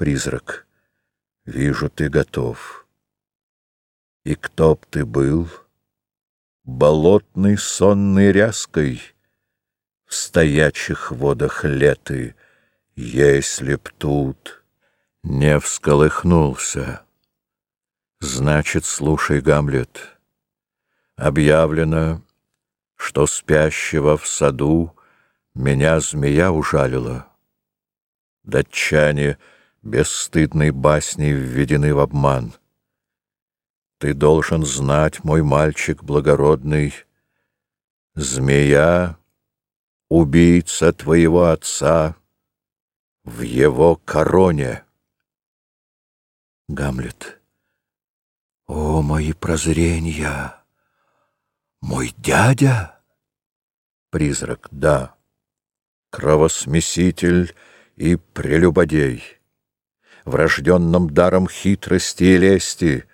Призрак, вижу, ты готов. И кто б ты был, болотной сонной ряской, В стоячих водах леты, если б тут не всколыхнулся. Значит, слушай, Гамлет, объявлено, что спящего в саду меня змея ужалила. Датчане бесстыдной басней введены в обман. Ты должен знать, мой мальчик благородный, Змея, убийца твоего отца, В его короне. Гамлет. О, мои прозрения! Мой дядя? Призрак. Да. Кровосмеситель и прелюбодей. Врожденным даром хитрости и лести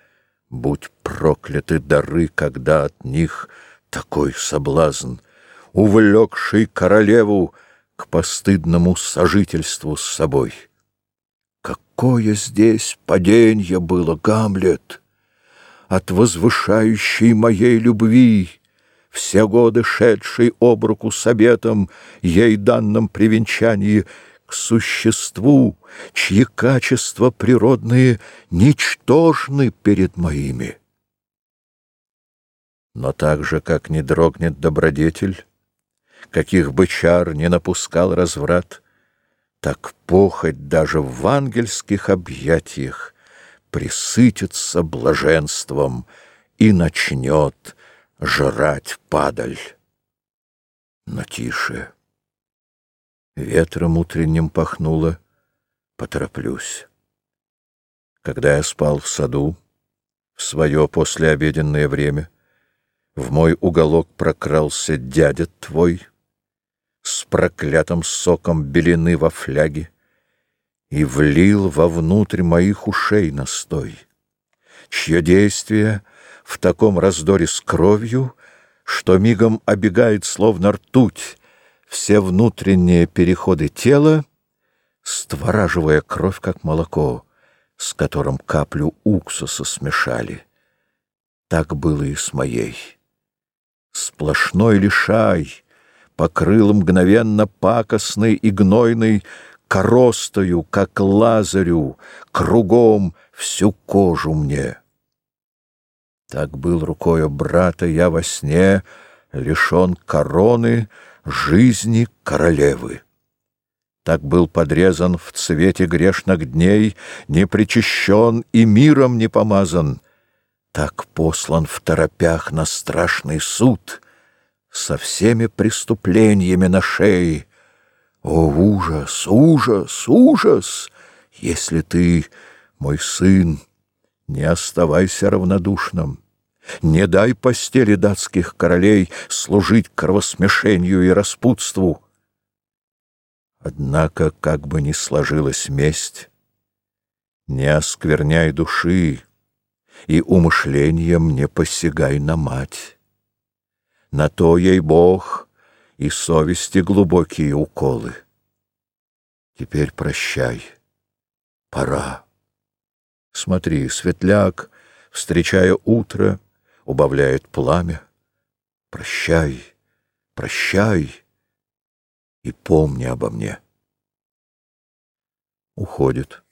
Будь прокляты дары, когда от них такой соблазн, Увлекший королеву к постыдному сожительству с собой. Какое здесь паденье было, Гамлет! От возвышающей моей любви, Все годы шедшей об руку с обетом, Ей данным при венчании, к существу, чьи качества природные ничтожны перед моими. Но так же, как не дрогнет добродетель, каких бы чар не напускал разврат, так похоть даже в ангельских объятиях присытится блаженством и начнет жрать падаль. Но тише. Ветром утренним пахнуло, потороплюсь. Когда я спал в саду, в свое послеобеденное время, в мой уголок прокрался дядя твой с проклятым соком белины во фляге и влил вовнутрь моих ушей настой, чье действие в таком раздоре с кровью, что мигом обегает словно ртуть, все внутренние переходы тела, створаживая кровь, как молоко, с которым каплю уксуса смешали. Так было и с моей. Сплошной лишай покрыл мгновенно пакостный и гнойный коростою, как лазарю, кругом всю кожу мне. Так был рукою брата я во сне, лишен короны, жизни королевы. Так был подрезан в цвете грешных дней, не причащен и миром не помазан. Так послан в торопях на страшный суд со всеми преступлениями на шее. О, ужас, ужас, ужас! Если ты, мой сын, не оставайся равнодушным. Не дай постели датских королей служить кровосмешению и распутству. Однако, как бы ни сложилась месть, не оскверняй души и умышлением не посягай на мать. На то ей Бог и совести глубокие уколы. Теперь прощай, пора. Смотри, светляк, встречая утро, убавляет пламя. Прощай, прощай и помни обо мне. Уходит.